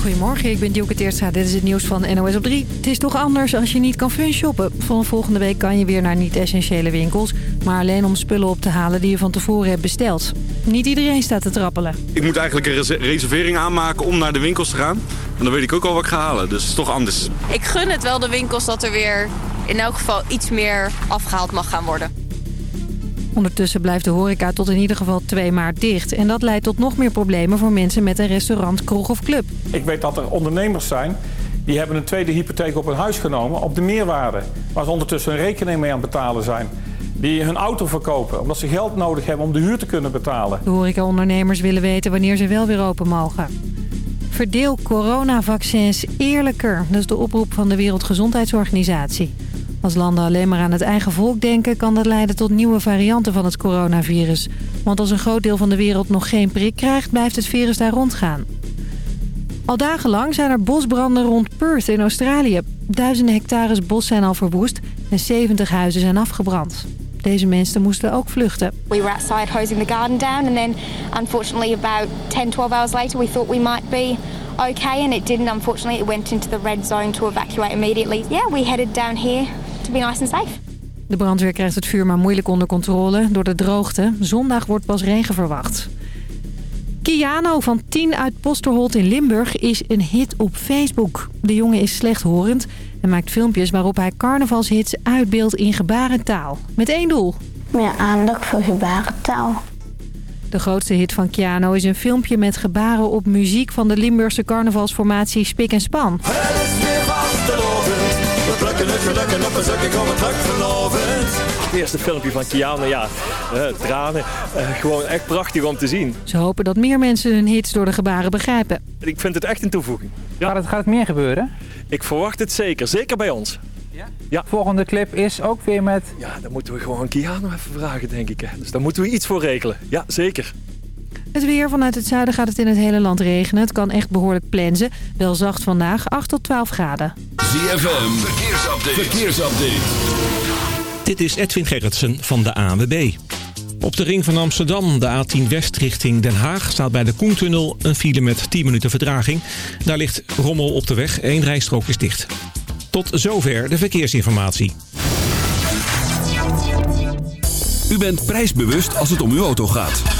Goedemorgen, ik ben Dielke Teertstra. Dit is het nieuws van NOS op 3. Het is toch anders als je niet kan funshoppen. Van volgende week kan je weer naar niet-essentiële winkels... maar alleen om spullen op te halen die je van tevoren hebt besteld. Niet iedereen staat te trappelen. Ik moet eigenlijk een res- reservering aanmaken om naar de winkels te gaan. En dan weet ik ook al wat ik ga halen, dus het is toch anders. Ik gun het wel de winkels dat er weer in elk geval iets meer afgehaald mag gaan worden. Ondertussen blijft de horeca tot in ieder geval 2 maart dicht. En dat leidt tot nog meer problemen voor mensen met een restaurant, kroeg of club. Ik weet dat er ondernemers zijn die hebben een tweede hypotheek op hun huis genomen op de meerwaarde. Waar ze ondertussen een rekening mee aan het betalen zijn. Die hun auto verkopen omdat ze geld nodig hebben om de huur te kunnen betalen. De horecaondernemers willen weten wanneer ze wel weer open mogen. Verdeel coronavaccins eerlijker. Dat is de oproep van de Wereldgezondheidsorganisatie. Als landen alleen maar aan het eigen volk denken... kan dat leiden tot nieuwe varianten van het coronavirus. Want als een groot deel van de wereld nog geen prik krijgt... blijft het virus daar rondgaan. Al dagenlang zijn er bosbranden rond Perth in Australië. Duizenden hectares bos zijn al verwoest en 70 huizen zijn afgebrand. Deze mensen moesten ook vluchten. We were outside hosing the garden down and then unfortunately about 10, 12 hours later we thought we might be okay and it didn't unfortunately. It went into the red zone to evacuate immediately. Yeah, we headed down here to be nice and safe. De brandweer krijgt het vuur maar moeilijk onder controle door de droogte. Zondag wordt pas regen verwacht. Kiano van 10 uit Posterholt in Limburg is een hit op Facebook. De jongen is slechthorend en maakt filmpjes waarop hij carnavalshits uitbeeldt in gebarentaal. Met één doel. Meer aandacht voor gebarentaal. De grootste hit van Kiano is een filmpje met gebaren op muziek van de Limburgse carnavalsformatie Spik en Span. Gelukken op een zakje, kom het druk verloven. Het eerste filmpje van Kiana, ja, eh, tranen. Eh, gewoon echt prachtig om te zien. Ze hopen dat meer mensen hun hits door de gebaren begrijpen. Ik vind het echt een toevoeging. Gaat, het, gaat het meer gebeuren? Ik verwacht het zeker, zeker bij ons. Ja. Volgende clip is ook weer met... Ja, dan moeten we gewoon Kiano even vragen, denk ik. hè. Dus daar moeten we iets voor regelen. Ja, zeker. Het weer vanuit het zuiden gaat het in het hele land regenen. Het kan echt behoorlijk plensen. Wel zacht vandaag, 8 tot 12 graden. ZFM, verkeersupdate. verkeersupdate. Dit is Edwin Gerritsen van de ANWB. Op de ring van Amsterdam, de A10 West richting Den Haag... staat bij de Koentunnel een file met 10 minuten vertraging. Daar ligt rommel op de weg, één rijstrook is dicht. Tot zover de verkeersinformatie. U bent prijsbewust als het om uw auto gaat.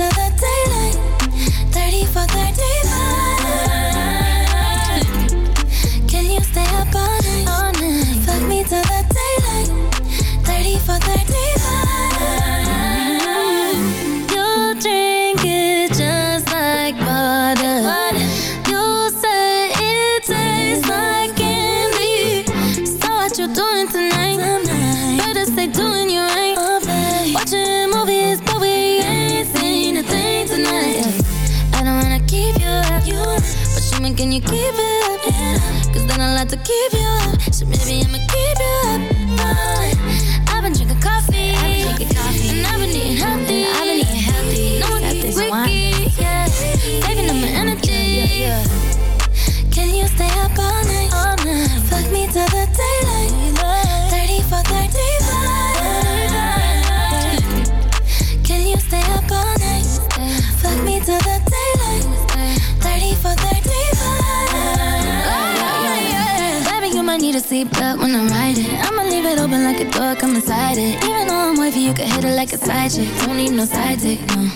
to the day. need a seatbelt when I'm riding. I'ma leave it open like a door, come inside it. Even though I'm wavy, you can hit it like a side chick. Don't need no side dick, no.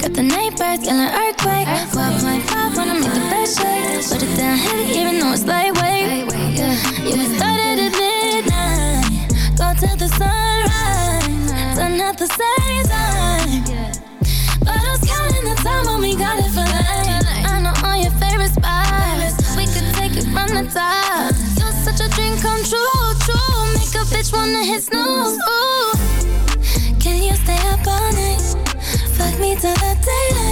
Got the night birds, an earthquake. 12.5 when I make the best shake. Put it down heavy, even though it's lightweight. Yeah, you yeah, started at midnight. Go till the sunrise. Done at the same time wanna hit snooze. Ooh. Can you stay up all night? Fuck me till the daylight.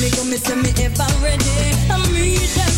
me, come me, say me ever ready. I'm ready.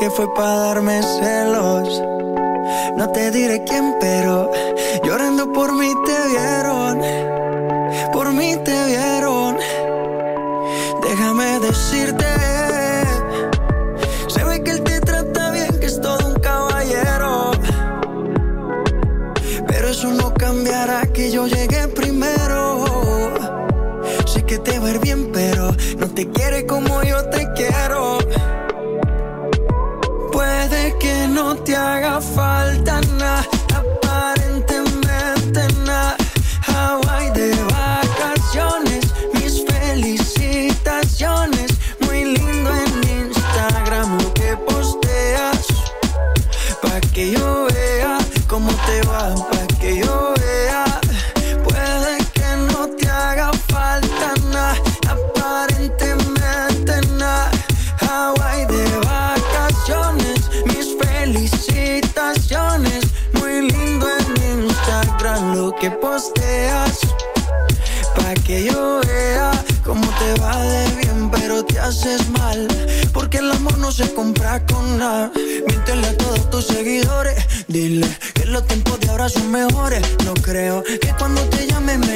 Que fue para darme celos.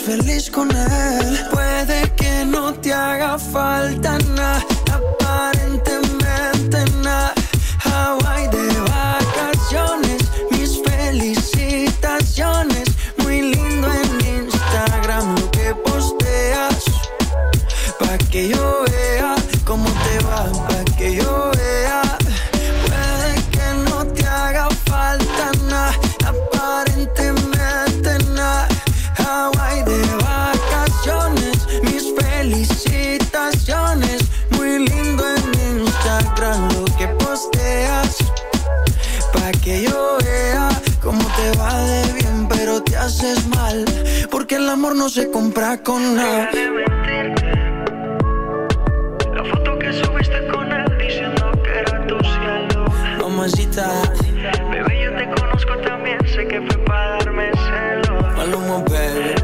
feliz con él. Puede que no te haga falta nada, aparentemente nada. Hawaii de vacaciones, mis felicitaciones. Muy lindo en Instagram lo que posteas. Pa' que yo Porque el amor no se compra con nada. La foto que subiste con él diciendo que era tu cielo. Mamacita, bebé, yo te conozco también, sé que fue para darme celos. Maluma, baby.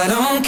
I don't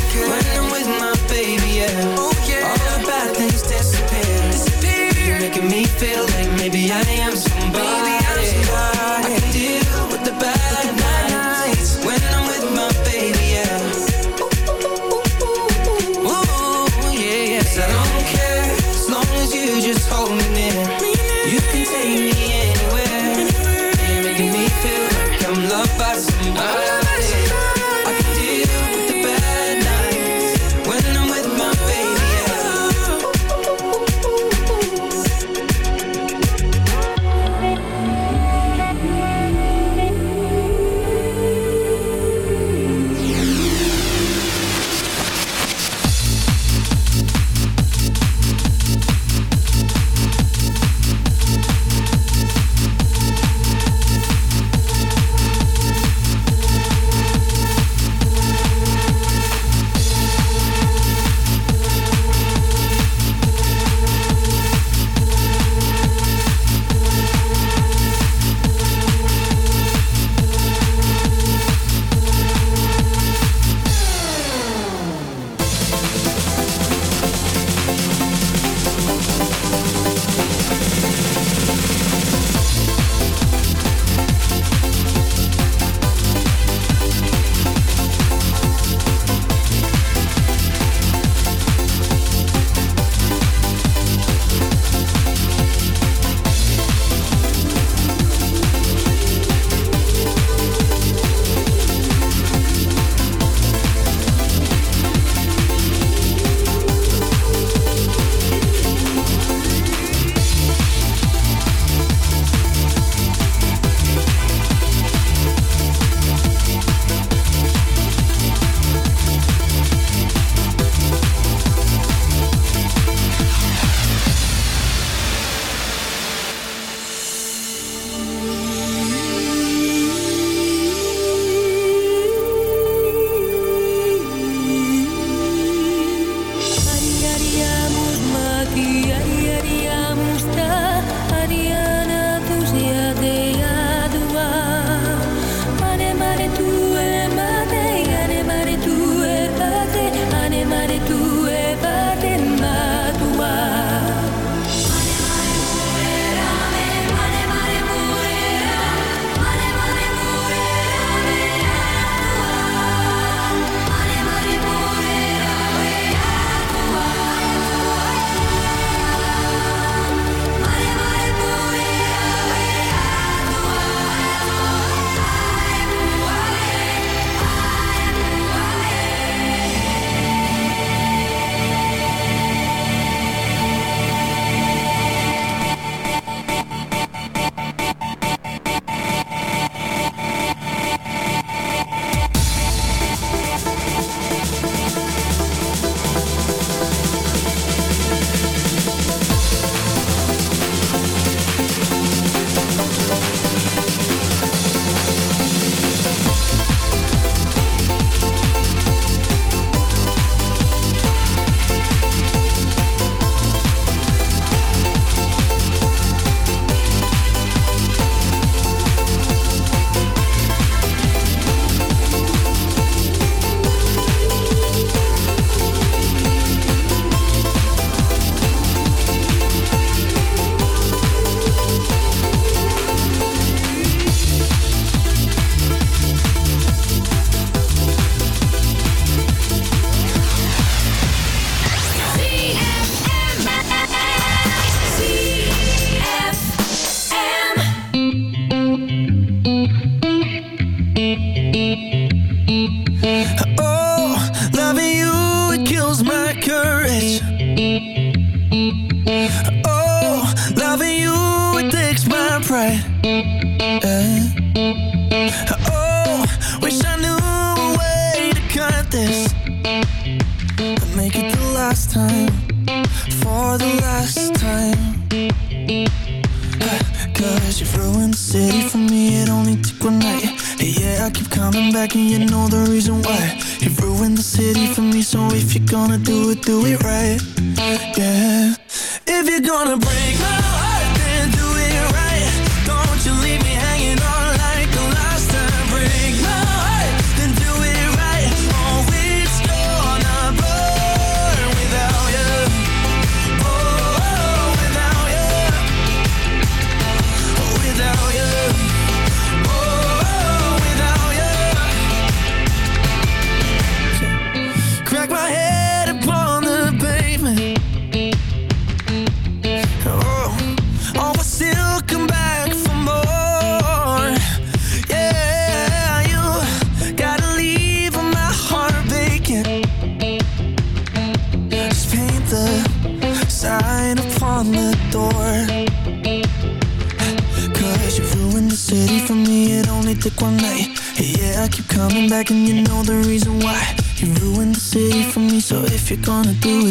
you're gonna do it,